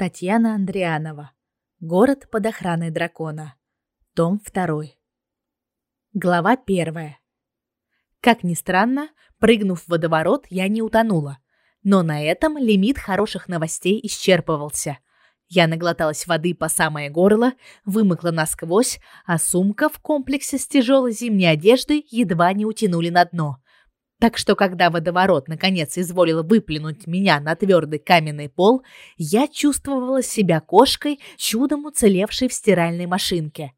Татьяна Андрианова. Город под охраной дракона. Том 2. Глава 1. Как ни странно, прыгнув в водоворот, я не утонула. Но на этом лимит хороших новостей исчерпывался. Я наглоталась воды по самое горло, вымокла насквозь, а сумка в комплексе с тяжелой зимней одеждой едва не утянули на дно. Так что, когда водоворот наконец изволил выплюнуть меня на твердый каменный пол, я чувствовала себя кошкой, чудом уцелевшей в стиральной машинке.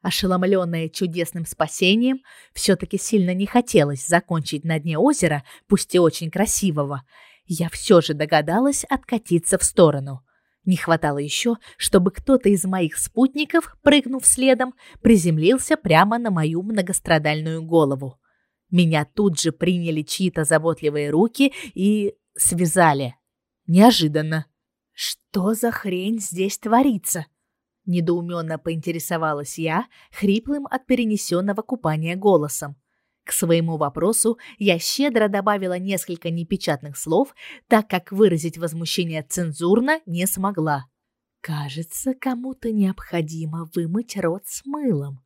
Ошеломленная чудесным спасением, все-таки сильно не хотелось закончить на дне озера, пусть и очень красивого. Я все же догадалась откатиться в сторону. Не хватало еще, чтобы кто-то из моих спутников, прыгнув следом, приземлился прямо на мою многострадальную голову. Меня тут же приняли чьи-то заботливые руки и связали. Неожиданно. Что за хрень здесь творится? Недоуменно поинтересовалась я, хриплым от перенесенного купания голосом. К своему вопросу я щедро добавила несколько непечатных слов, так как выразить возмущение цензурно не смогла. Кажется, кому-то необходимо вымыть рот с мылом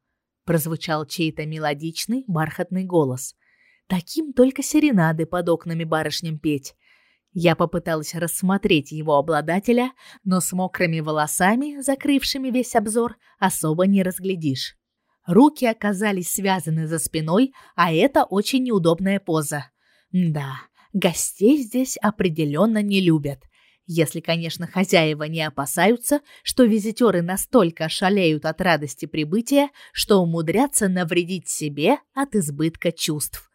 прозвучал чей-то мелодичный, бархатный голос. Таким только серенады под окнами барышням петь. Я попыталась рассмотреть его обладателя, но с мокрыми волосами, закрывшими весь обзор, особо не разглядишь. Руки оказались связаны за спиной, а это очень неудобная поза. Да, гостей здесь определенно не любят. Если, конечно, хозяева не опасаются, что визитеры настолько шалеют от радости прибытия, что умудрятся навредить себе от избытка чувств.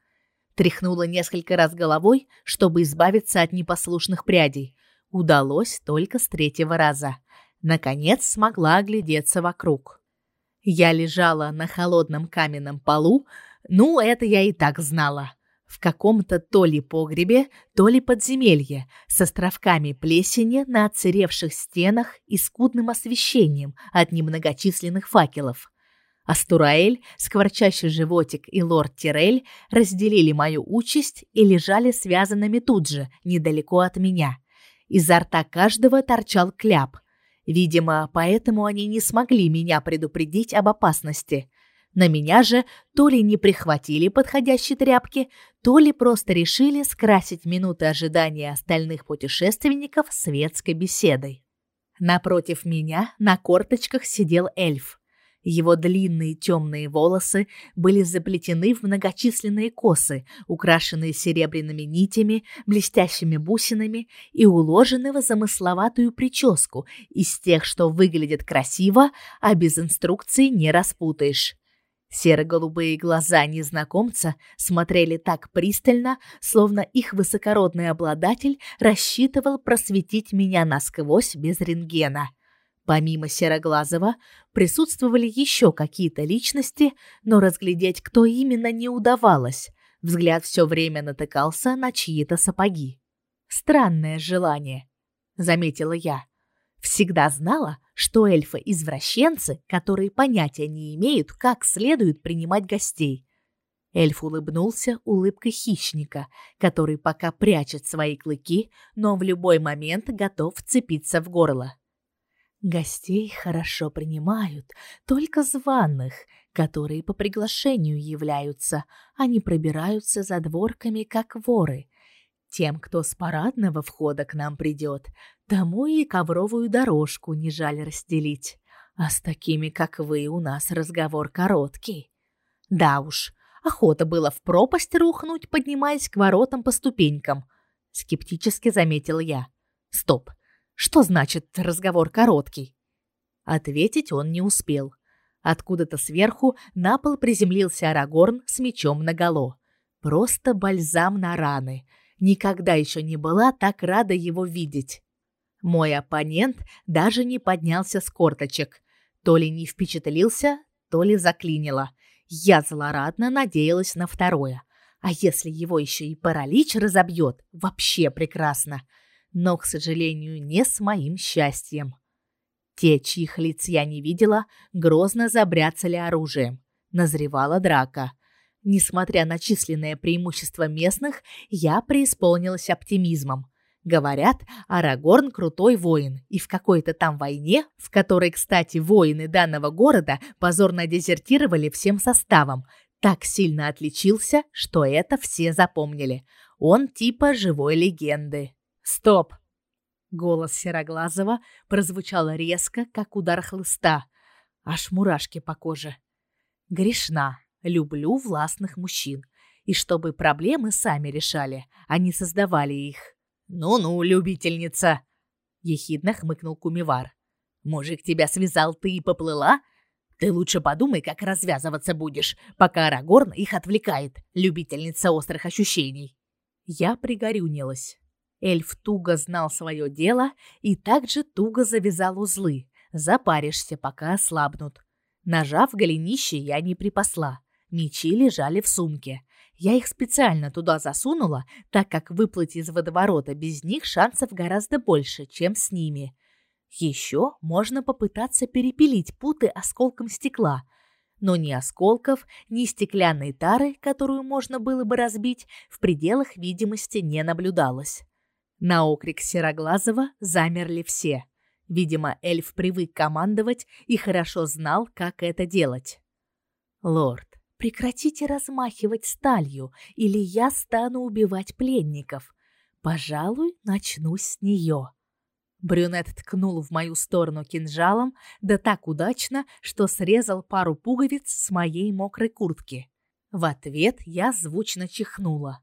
Тряхнула несколько раз головой, чтобы избавиться от непослушных прядей. Удалось только с третьего раза. Наконец смогла оглядеться вокруг. Я лежала на холодном каменном полу, ну, это я и так знала в каком-то то ли погребе, то ли подземелье, с островками плесени на отсыревших стенах и скудным освещением от немногочисленных факелов. Астураэль, скворчащий животик и лорд Тирель разделили мою участь и лежали связанными тут же, недалеко от меня. Изо рта каждого торчал кляп. Видимо, поэтому они не смогли меня предупредить об опасности. На меня же то ли не прихватили подходящие тряпки, то ли просто решили скрасить минуты ожидания остальных путешественников светской беседой. Напротив меня на корточках сидел эльф. Его длинные темные волосы были заплетены в многочисленные косы, украшенные серебряными нитями, блестящими бусинами и уложены в замысловатую прическу из тех, что выглядят красиво, а без инструкции не распутаешь. Серо-голубые глаза незнакомца смотрели так пристально, словно их высокородный обладатель рассчитывал просветить меня насквозь без рентгена. Помимо Сероглазого присутствовали еще какие-то личности, но разглядеть, кто именно, не удавалось. Взгляд все время натыкался на чьи-то сапоги. Странное желание, заметила я. Всегда знала, что эльфы извращенцы, которые понятия не имеют, как следует принимать гостей. Эльф улыбнулся улыбкой хищника, который пока прячет свои клыки, но в любой момент готов вцепиться в горло. Гостей хорошо принимают, только званых, которые по приглашению являются, а не пробираются за дворками, как воры. Тем, кто с парадного входа к нам придет, тому и ковровую дорожку не жаль расстелить. А с такими, как вы, у нас разговор короткий. Да уж, охота было в пропасть рухнуть, поднимаясь к воротам по ступенькам. Скептически заметил я. Стоп, что значит разговор короткий? Ответить он не успел. Откуда-то сверху на пол приземлился Арагорн с мечом наголо. Просто бальзам на раны — Никогда еще не была так рада его видеть. Мой оппонент даже не поднялся с корточек. То ли не впечатлился, то ли заклинило. Я злорадно надеялась на второе. А если его еще и паралич разобьет, вообще прекрасно. Но, к сожалению, не с моим счастьем. Те, чьих лиц я не видела, грозно забряцали оружием. Назревала драка. Несмотря на численное преимущество местных, я преисполнилась оптимизмом. Говорят, Арагорн крутой воин, и в какой-то там войне, в которой, кстати, воины данного города позорно дезертировали всем составом, так сильно отличился, что это все запомнили. Он типа живой легенды. Стоп. Голос Сероглазого прозвучал резко, как удар хлыста. Аж мурашки по коже. Грешна. Люблю властных мужчин. И чтобы проблемы сами решали, а не создавали их. Ну-ну, любительница, ехидно хмыкнул Кумивар. Мужик тебя связал, ты и поплыла? Ты лучше подумай, как развязываться будешь, пока Арагорн их отвлекает, любительница острых ощущений. Я пригорюнилась. Эльф туго знал свое дело и также туго завязал узлы. Запаришься, пока ослабнут. Нажав голенище, я не припасла. Мечи лежали в сумке. Я их специально туда засунула, так как выплыть из водоворота без них шансов гораздо больше, чем с ними. Еще можно попытаться перепилить путы осколком стекла, но ни осколков, ни стеклянной тары, которую можно было бы разбить, в пределах видимости не наблюдалось. На окрик Сероглазого замерли все. Видимо, эльф привык командовать и хорошо знал, как это делать. «Лорд, прекратите размахивать сталью, или я стану убивать пленников. Пожалуй, начну с нее». Брюнет ткнул в мою сторону кинжалом, да так удачно, что срезал пару пуговиц с моей мокрой куртки. В ответ я звучно чихнула.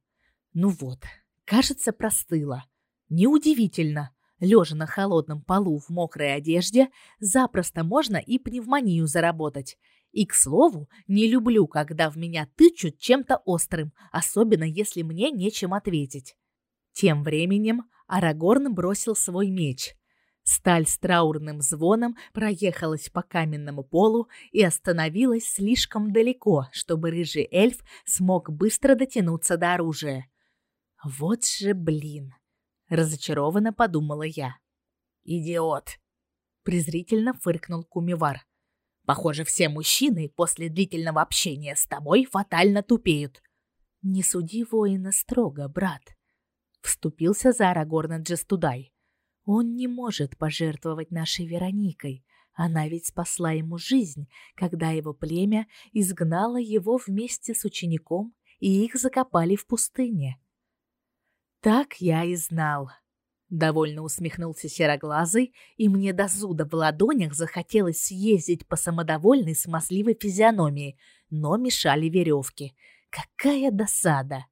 Ну вот, кажется, простыла. Неудивительно. Лежа на холодном полу в мокрой одежде, запросто можно и пневмонию заработать. И, к слову, не люблю, когда в меня тычут чем-то острым, особенно если мне нечем ответить. Тем временем Арагорн бросил свой меч. Сталь с траурным звоном проехалась по каменному полу и остановилась слишком далеко, чтобы рыжий эльф смог быстро дотянуться до оружия. Вот же, блин, разочарованно подумала я. Идиот, презрительно фыркнул Кумивар. Похоже, все мужчины после длительного общения с тобой фатально тупеют. Не суди воина строго, брат, вступился за Арагорна Джестудай. Он не может пожертвовать нашей Вероникой. Она ведь спасла ему жизнь, когда его племя изгнало его вместе с учеником, и их закопали в пустыне. Так я и знал. Довольно усмехнулся сероглазый, и мне до зуда в ладонях захотелось съездить по самодовольной смазливой физиономии, но мешали веревки. Какая досада!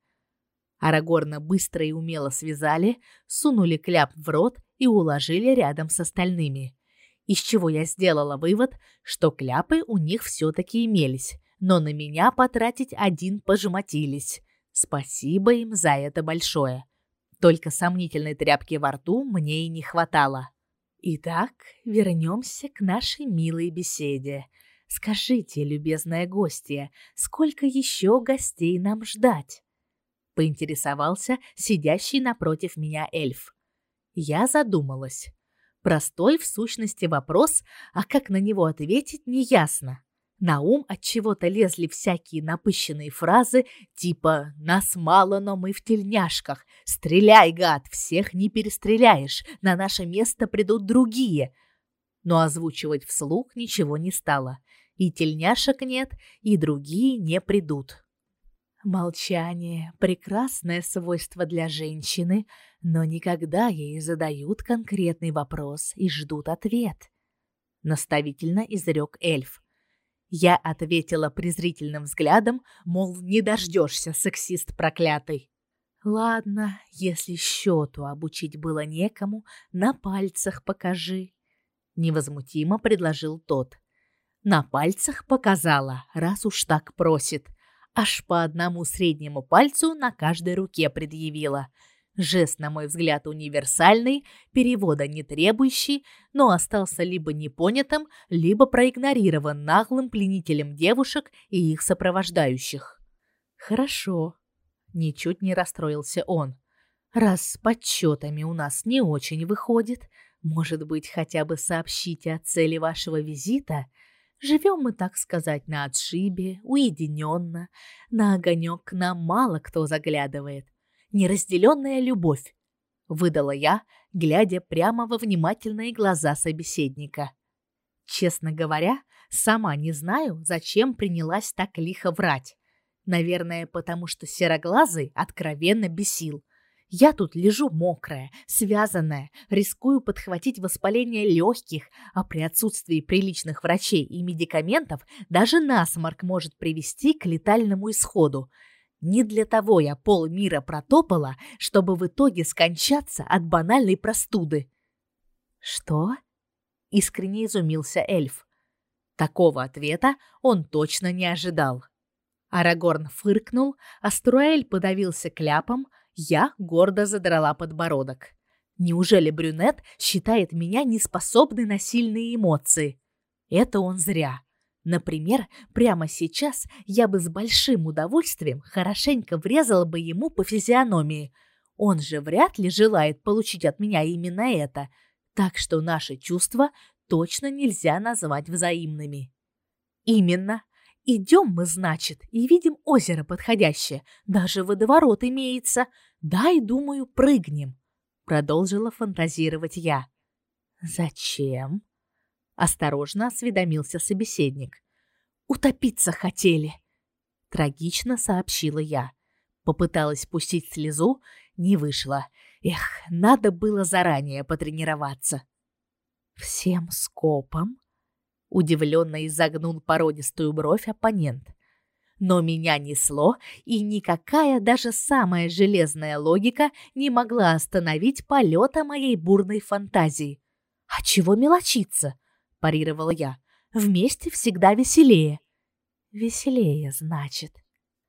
Арагорна быстро и умело связали, сунули кляп в рот и уложили рядом с остальными. Из чего я сделала вывод, что кляпы у них все таки имелись, но на меня потратить один пожмотились. Спасибо им за это большое. Только сомнительной тряпки во рту мне и не хватало. Итак, вернемся к нашей милой беседе. Скажите, любезная гостья, сколько еще гостей нам ждать? поинтересовался сидящий напротив меня эльф. Я задумалась. Простой в сущности вопрос, а как на него ответить, неясно. На ум от чего-то лезли всякие напыщенные фразы типа «Нас мало, но мы в тельняшках», «Стреляй, гад, всех не перестреляешь, на наше место придут другие». Но озвучивать вслух ничего не стало. И тельняшек нет, и другие не придут. Молчание – прекрасное свойство для женщины, но никогда ей задают конкретный вопрос и ждут ответ. Наставительно изрек эльф. Я ответила презрительным взглядом, мол, не дождешься, сексист проклятый. Ладно, если счету обучить было некому, на пальцах покажи. Невозмутимо предложил тот. На пальцах показала, раз уж так просит аж по одному среднему пальцу на каждой руке предъявила. Жест, на мой взгляд, универсальный, перевода не требующий, но остался либо непонятым, либо проигнорирован наглым пленителем девушек и их сопровождающих. Хорошо, ничуть не расстроился он. Раз с подсчетами у нас не очень выходит, может быть, хотя бы сообщите о цели вашего визита – Живем мы, так сказать, на отшибе, уединенно. На огонек к нам мало кто заглядывает. Неразделенная любовь. выдала я, глядя прямо во внимательные глаза собеседника. Честно говоря, сама не знаю, зачем принялась так лихо врать. Наверное, потому что сероглазый откровенно бесил. Я тут лежу мокрая, связанная, рискую подхватить воспаление легких, а при отсутствии приличных врачей и медикаментов даже насморк может привести к летальному исходу. Не для того я полмира протопала, чтобы в итоге скончаться от банальной простуды. Что? Искренне изумился эльф. Такого ответа он точно не ожидал. Арагорн фыркнул, Аструэль подавился кляпом, я гордо задрала подбородок. Неужели брюнет считает меня неспособной на сильные эмоции? Это он зря. Например, прямо сейчас я бы с большим удовольствием хорошенько врезала бы ему по физиономии. Он же вряд ли желает получить от меня именно это. Так что наши чувства точно нельзя назвать взаимными. Именно. Идем мы, значит, и видим озеро подходящее. Даже водоворот имеется. Дай, думаю, прыгнем. Продолжила фантазировать я. Зачем? Осторожно осведомился собеседник. Утопиться хотели. Трагично сообщила я. Попыталась пустить слезу, не вышло. Эх, надо было заранее потренироваться. Всем скопом? Удивленно изогнул породистую бровь оппонент. Но меня несло, и никакая даже самая железная логика не могла остановить полета моей бурной фантазии. «А чего мелочиться?» – парировала я. «Вместе всегда веселее». «Веселее, значит».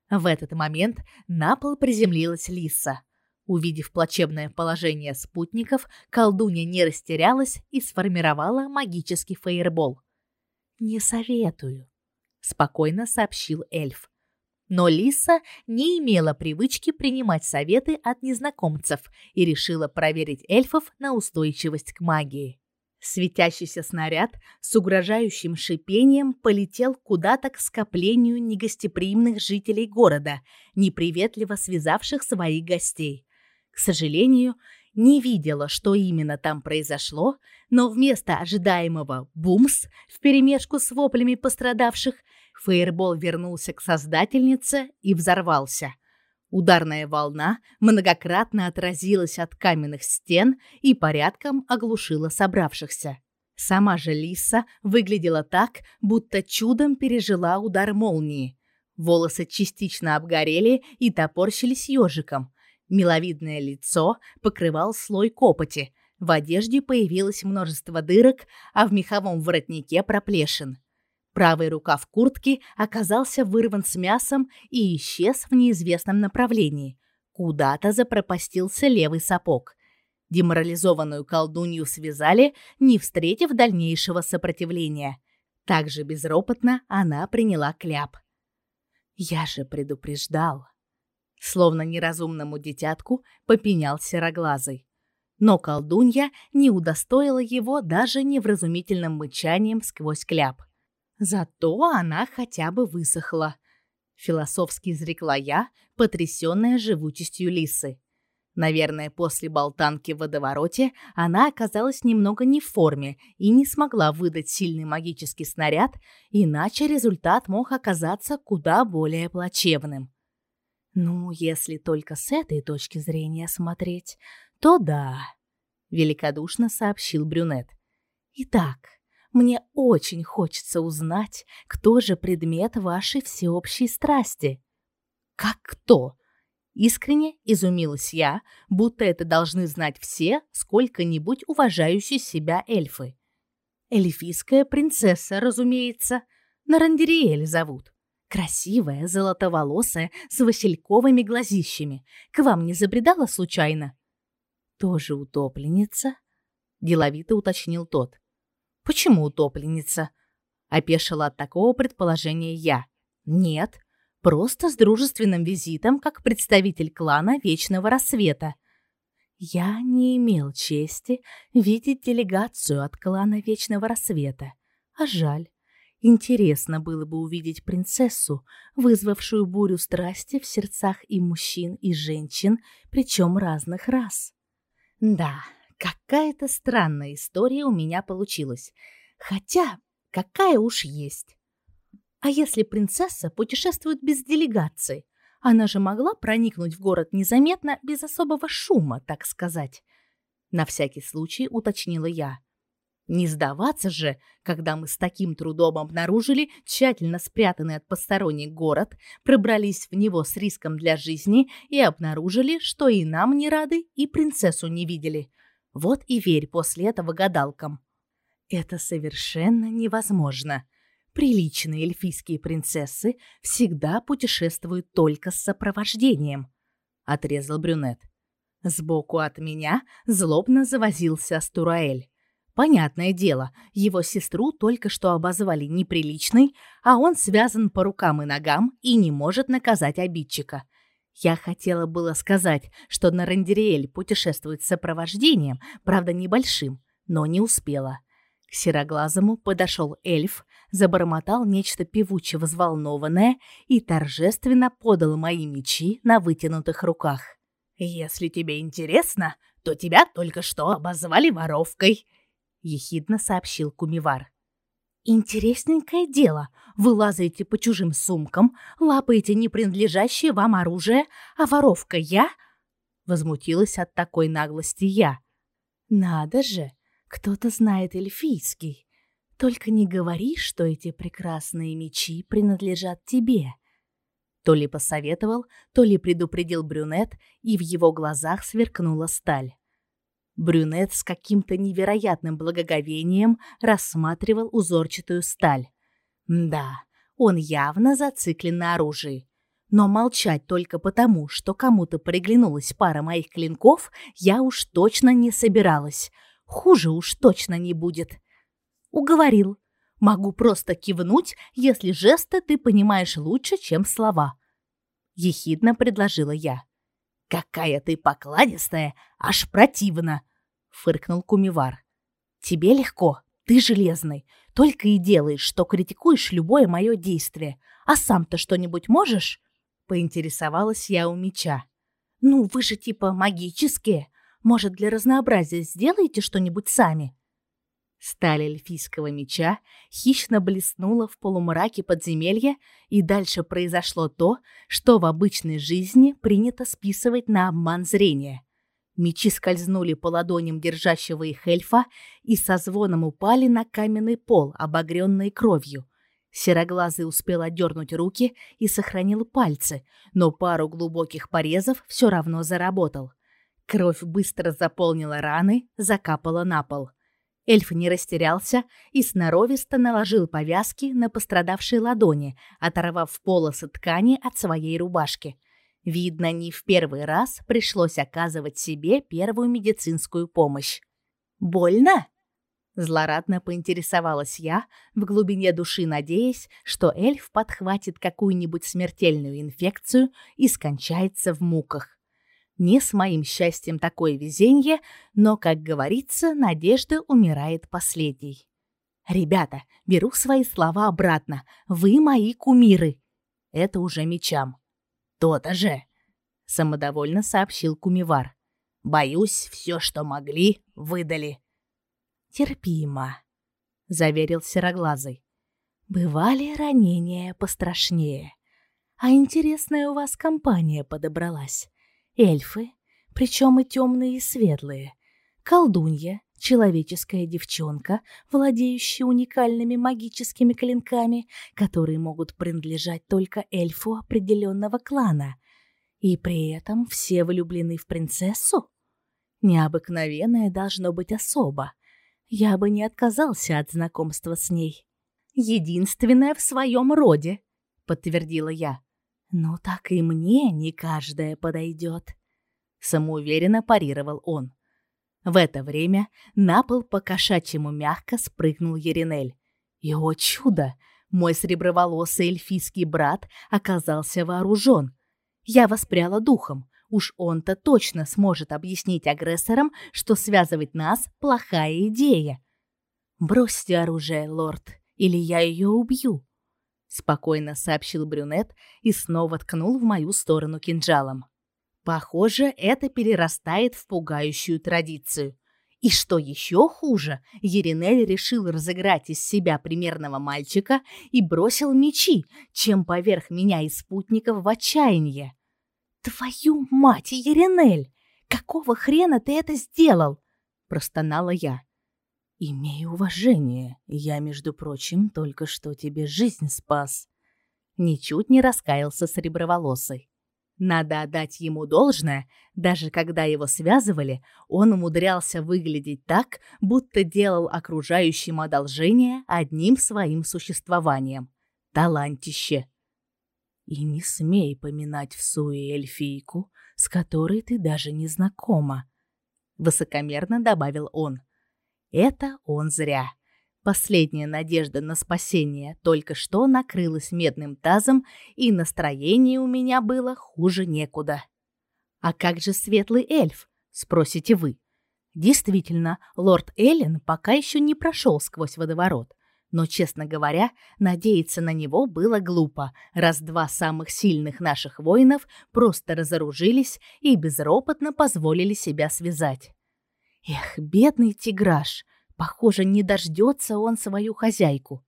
В этот момент на пол приземлилась лиса. Увидев плачевное положение спутников, колдунья не растерялась и сформировала магический фейербол. «Не советую», — спокойно сообщил эльф. Но Лиса не имела привычки принимать советы от незнакомцев и решила проверить эльфов на устойчивость к магии. Светящийся снаряд с угрожающим шипением полетел куда-то к скоплению негостеприимных жителей города, неприветливо связавших своих гостей. К сожалению, не видела, что именно там произошло, но вместо ожидаемого бумс вперемешку с воплями пострадавших, фейербол вернулся к создательнице и взорвался. Ударная волна многократно отразилась от каменных стен и порядком оглушила собравшихся. Сама же Лиса выглядела так, будто чудом пережила удар молнии. Волосы частично обгорели и топорщились ежиком, Миловидное лицо покрывал слой копоти. В одежде появилось множество дырок, а в меховом воротнике проплешин. Правый рукав куртки оказался вырван с мясом и исчез в неизвестном направлении. Куда-то запропастился левый сапог. Деморализованную колдунью связали, не встретив дальнейшего сопротивления. Также безропотно она приняла кляп. «Я же предупреждал», словно неразумному детятку, попенял сероглазый. Но колдунья не удостоила его даже невразумительным мычанием сквозь кляп. Зато она хотя бы высохла. Философски изрекла я, потрясённая живучестью лисы. Наверное, после болтанки в водовороте она оказалась немного не в форме и не смогла выдать сильный магический снаряд, иначе результат мог оказаться куда более плачевным. Ну, если только с этой точки зрения смотреть, то да, великодушно сообщил брюнет. Итак, мне очень хочется узнать, кто же предмет вашей всеобщей страсти. Как кто? Искренне изумилась я, будто это должны знать все сколько-нибудь уважающие себя эльфы. Эльфийская принцесса, разумеется, Нарандериэль зовут. Красивая, золотоволосая, с васильковыми глазищами. К вам не забредала случайно? Тоже утопленница? Деловито уточнил тот. Почему утопленница? Опешила от такого предположения я. Нет, просто с дружественным визитом как представитель клана Вечного Рассвета. Я не имел чести видеть делегацию от клана Вечного Рассвета. А жаль. Интересно было бы увидеть принцессу, вызвавшую бурю страсти в сердцах и мужчин, и женщин, причем разных рас. Да, какая-то странная история у меня получилась. Хотя, какая уж есть. А если принцесса путешествует без делегации? Она же могла проникнуть в город незаметно, без особого шума, так сказать. На всякий случай уточнила я. Не сдаваться же, когда мы с таким трудом обнаружили тщательно спрятанный от посторонних город, пробрались в него с риском для жизни и обнаружили, что и нам не рады, и принцессу не видели. Вот и верь после этого гадалкам. Это совершенно невозможно. Приличные эльфийские принцессы всегда путешествуют только с сопровождением, отрезал брюнет. Сбоку от меня злобно завозился Астураэль. Понятное дело, его сестру только что обозвали неприличной, а он связан по рукам и ногам и не может наказать обидчика. Я хотела было сказать, что на Рандериэль путешествует с сопровождением, правда небольшим, но не успела. К сероглазому подошел эльф, забормотал нечто певуче взволнованное и торжественно подал мои мечи на вытянутых руках. «Если тебе интересно, то тебя только что обозвали воровкой», — ехидно сообщил Кумивар. «Интересненькое дело. Вы лазаете по чужим сумкам, лапаете не принадлежащее вам оружие, а воровка я?» Возмутилась от такой наглости я. «Надо же, кто-то знает эльфийский. Только не говори, что эти прекрасные мечи принадлежат тебе. То ли посоветовал, то ли предупредил брюнет, и в его глазах сверкнула сталь. Брюнет с каким-то невероятным благоговением рассматривал узорчатую сталь. Да, он явно зациклен на оружии. Но молчать только потому, что кому-то приглянулась пара моих клинков, я уж точно не собиралась. Хуже уж точно не будет. Уговорил. Могу просто кивнуть, если жесты ты понимаешь лучше, чем слова. Ехидно предложила я. Какая ты покладистая, аж противно, фыркнул Кумивар. Тебе легко, ты железный, только и делаешь, что критикуешь любое мое действие. А сам-то что-нибудь можешь? Поинтересовалась я у меча. Ну, вы же типа магические. Может, для разнообразия сделаете что-нибудь сами?» Сталь эльфийского меча хищно блеснула в полумраке подземелья, и дальше произошло то, что в обычной жизни принято списывать на обман зрения. Мечи скользнули по ладоням держащего их эльфа и со звоном упали на каменный пол, обогренный кровью. Сероглазый успел отдернуть руки и сохранил пальцы, но пару глубоких порезов все равно заработал – Кровь быстро заполнила раны, закапала на пол. Эльф не растерялся и сноровисто наложил повязки на пострадавшие ладони, оторвав полосы ткани от своей рубашки. Видно, не в первый раз пришлось оказывать себе первую медицинскую помощь. «Больно?» Злорадно поинтересовалась я, в глубине души надеясь, что эльф подхватит какую-нибудь смертельную инфекцию и скончается в муках. Не с моим счастьем такое везенье, но, как говорится, надежда умирает последней. Ребята, беру свои слова обратно. Вы мои кумиры. Это уже мечам. То-то же, самодовольно сообщил Кумивар. Боюсь, все, что могли, выдали. Терпимо, заверил Сероглазый. Бывали ранения пострашнее. А интересная у вас компания подобралась эльфы, причем и темные и светлые, колдунья, человеческая девчонка, владеющая уникальными магическими клинками, которые могут принадлежать только эльфу определенного клана. И при этом все влюблены в принцессу? Необыкновенная должно быть особа. Я бы не отказался от знакомства с ней. Единственная в своем роде, подтвердила я. «Ну так и мне не каждая подойдет», — самоуверенно парировал он. В это время на пол по кошачьему мягко спрыгнул Еринель. И, о чудо, мой среброволосый эльфийский брат оказался вооружен. Я воспряла духом. Уж он-то точно сможет объяснить агрессорам, что связывать нас – плохая идея. «Бросьте оружие, лорд, или я ее убью», спокойно сообщил брюнет и снова ткнул в мою сторону кинжалом. Похоже, это перерастает в пугающую традицию. И что еще хуже, Еринель решил разыграть из себя примерного мальчика и бросил мечи, чем поверх меня и спутников в отчаяние. «Твою мать, Еринель! Какого хрена ты это сделал?» – простонала я. «Имей уважение, я, между прочим, только что тебе жизнь спас». Ничуть не раскаялся Среброволосый. Надо отдать ему должное, даже когда его связывали, он умудрялся выглядеть так, будто делал окружающим одолжение одним своим существованием. Талантище. И не смей поминать в суе эльфийку, с которой ты даже не знакома, высокомерно добавил он. Это он зря. Последняя надежда на спасение только что накрылась медным тазом, и настроение у меня было хуже некуда. А как же светлый эльф, спросите вы? Действительно, лорд Эллен пока еще не прошел сквозь водоворот. Но, честно говоря, надеяться на него было глупо, раз два самых сильных наших воинов просто разоружились и безропотно позволили себя связать. Эх, бедный тиграш, Похоже, не дождется он свою хозяйку.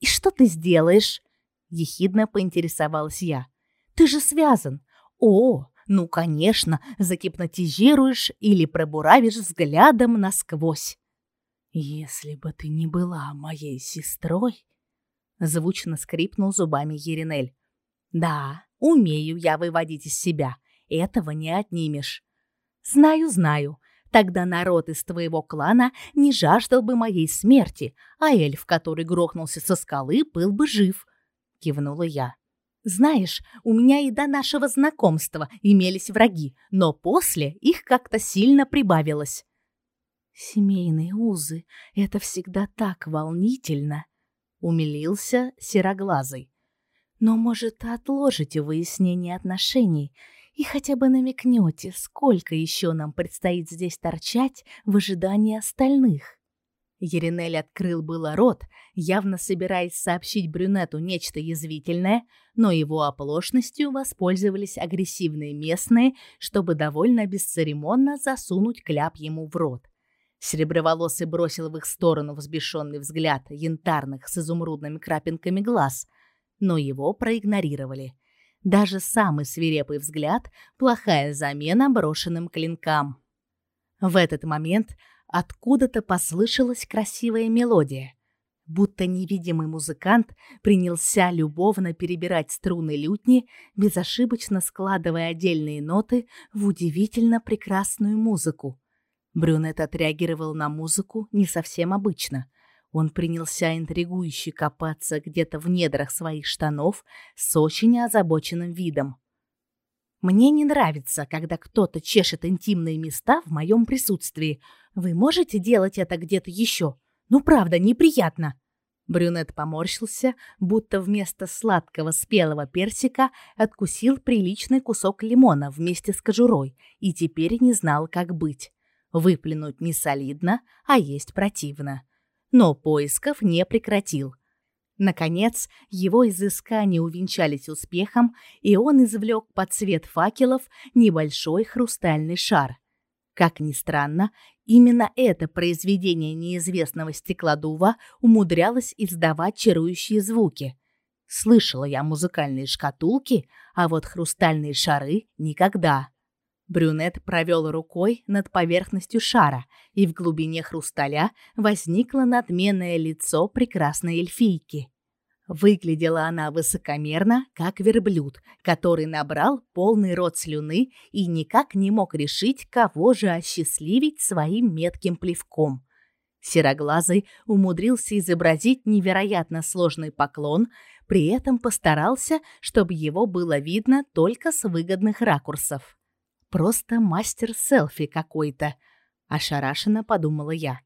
«И что ты сделаешь?» — ехидно поинтересовалась я. «Ты же связан. О, ну, конечно, загипнотизируешь или пробуравишь взглядом насквозь». «Если бы ты не была моей сестрой...» Звучно скрипнул зубами Еринель. «Да, умею я выводить из себя. Этого не отнимешь». «Знаю, знаю. Тогда народ из твоего клана не жаждал бы моей смерти, а эльф, который грохнулся со скалы, был бы жив, кивнула я. Знаешь, у меня и до нашего знакомства имелись враги, но после их как-то сильно прибавилось. Семейные узы это всегда так волнительно, умилился сероглазый. Но, может, отложите выяснение отношений и хотя бы намекнете, сколько еще нам предстоит здесь торчать в ожидании остальных. Еринель открыл было рот, явно собираясь сообщить брюнету нечто язвительное, но его оплошностью воспользовались агрессивные местные, чтобы довольно бесцеремонно засунуть кляп ему в рот. Сереброволосый бросил в их сторону взбешенный взгляд янтарных с изумрудными крапинками глаз, но его проигнорировали. Даже самый свирепый взгляд – плохая замена брошенным клинкам. В этот момент откуда-то послышалась красивая мелодия. Будто невидимый музыкант принялся любовно перебирать струны лютни, безошибочно складывая отдельные ноты в удивительно прекрасную музыку. Брюнет отреагировал на музыку не совсем обычно – он принялся интригующе копаться где-то в недрах своих штанов с очень озабоченным видом. Мне не нравится, когда кто-то чешет интимные места в моем присутствии. Вы можете делать это где-то еще? Ну правда, неприятно. Брюнет поморщился, будто вместо сладкого спелого персика откусил приличный кусок лимона вместе с кожурой и теперь не знал, как быть. Выплюнуть не солидно, а есть противно но поисков не прекратил. Наконец, его изыскания увенчались успехом, и он извлек под свет факелов небольшой хрустальный шар. Как ни странно, именно это произведение неизвестного стеклодува умудрялось издавать чарующие звуки. Слышала я музыкальные шкатулки, а вот хрустальные шары никогда. Брюнет провел рукой над поверхностью шара, и в глубине хрусталя возникло надменное лицо прекрасной эльфийки. Выглядела она высокомерно, как верблюд, который набрал полный рот слюны и никак не мог решить, кого же осчастливить своим метким плевком. Сероглазый умудрился изобразить невероятно сложный поклон, при этом постарался, чтобы его было видно только с выгодных ракурсов. Просто мастер селфи какой-то, ошарашенно подумала я.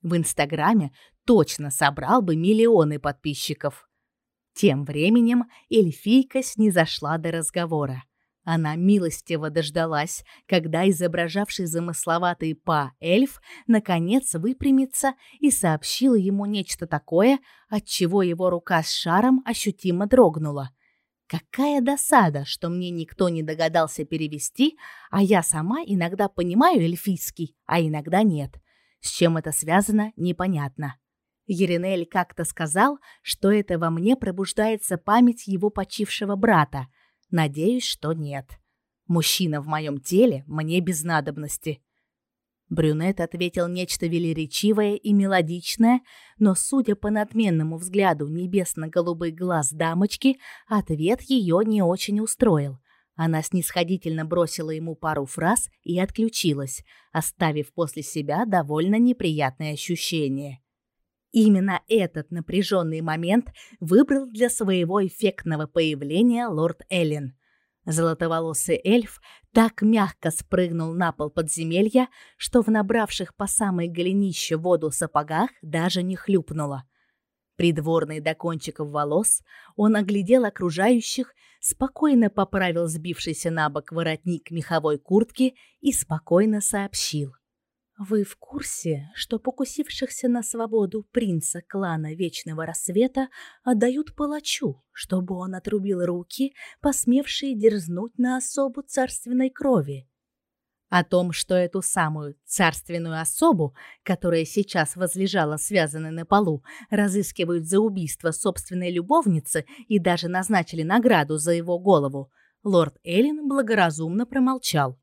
В Инстаграме точно собрал бы миллионы подписчиков. Тем временем эльфийка снизошла до разговора. Она милостиво дождалась, когда изображавший замысловатый па эльф наконец выпрямится и сообщил ему нечто такое, от чего его рука с шаром ощутимо дрогнула. Какая досада, что мне никто не догадался перевести, а я сама иногда понимаю эльфийский, а иногда нет. С чем это связано, непонятно. Еринель как-то сказал, что это во мне пробуждается память его почившего брата. Надеюсь, что нет. Мужчина в моем теле мне без надобности. Брюнет ответил нечто велеречивое и мелодичное, но, судя по надменному взгляду небесно-голубых глаз дамочки, ответ ее не очень устроил. Она снисходительно бросила ему пару фраз и отключилась, оставив после себя довольно неприятное ощущение. Именно этот напряженный момент выбрал для своего эффектного появления лорд Эллен. Золотоволосый эльф так мягко спрыгнул на пол подземелья, что в набравших по самой голенище воду сапогах даже не хлюпнуло. Придворный до кончиков волос, он оглядел окружающих, спокойно поправил сбившийся на бок воротник меховой куртки и спокойно сообщил: вы в курсе, что покусившихся на свободу принца клана Вечного Рассвета отдают палачу, чтобы он отрубил руки, посмевшие дерзнуть на особу царственной крови? О том, что эту самую царственную особу, которая сейчас возлежала связанной на полу, разыскивают за убийство собственной любовницы и даже назначили награду за его голову, лорд Эллен благоразумно промолчал.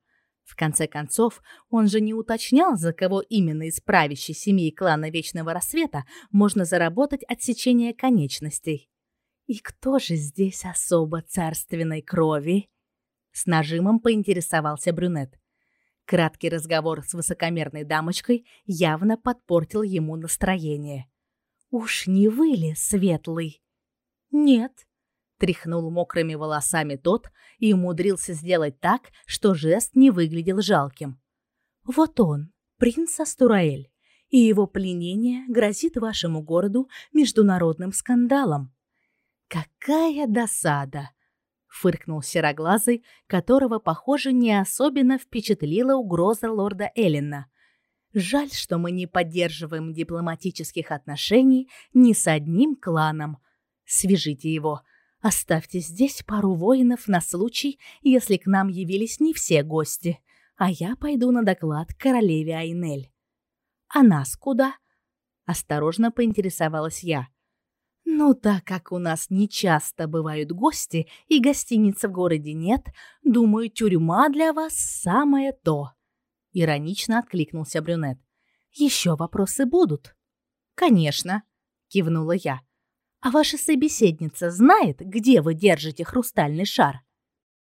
В конце концов, он же не уточнял, за кого именно из правящей семьи клана Вечного Рассвета можно заработать отсечение конечностей. И кто же здесь особо царственной крови? С нажимом поинтересовался брюнет. Краткий разговор с высокомерной дамочкой явно подпортил ему настроение. Уж не вы ли, светлый? Нет, тряхнул мокрыми волосами тот и умудрился сделать так, что жест не выглядел жалким. Вот он, принц Астураэль, и его пленение грозит вашему городу международным скандалом. Какая досада, фыркнул сероглазый, которого, похоже, не особенно впечатлила угроза лорда Эллина. Жаль, что мы не поддерживаем дипломатических отношений ни с одним кланом. Свяжите его, Оставьте здесь пару воинов на случай, если к нам явились не все гости, а я пойду на доклад королеве Айнель. А нас куда? Осторожно поинтересовалась я. Ну, так как у нас не часто бывают гости и гостиницы в городе нет, думаю, тюрьма для вас самое то. Иронично откликнулся брюнет. Еще вопросы будут? Конечно, кивнула я. А ваша собеседница знает, где вы держите хрустальный шар?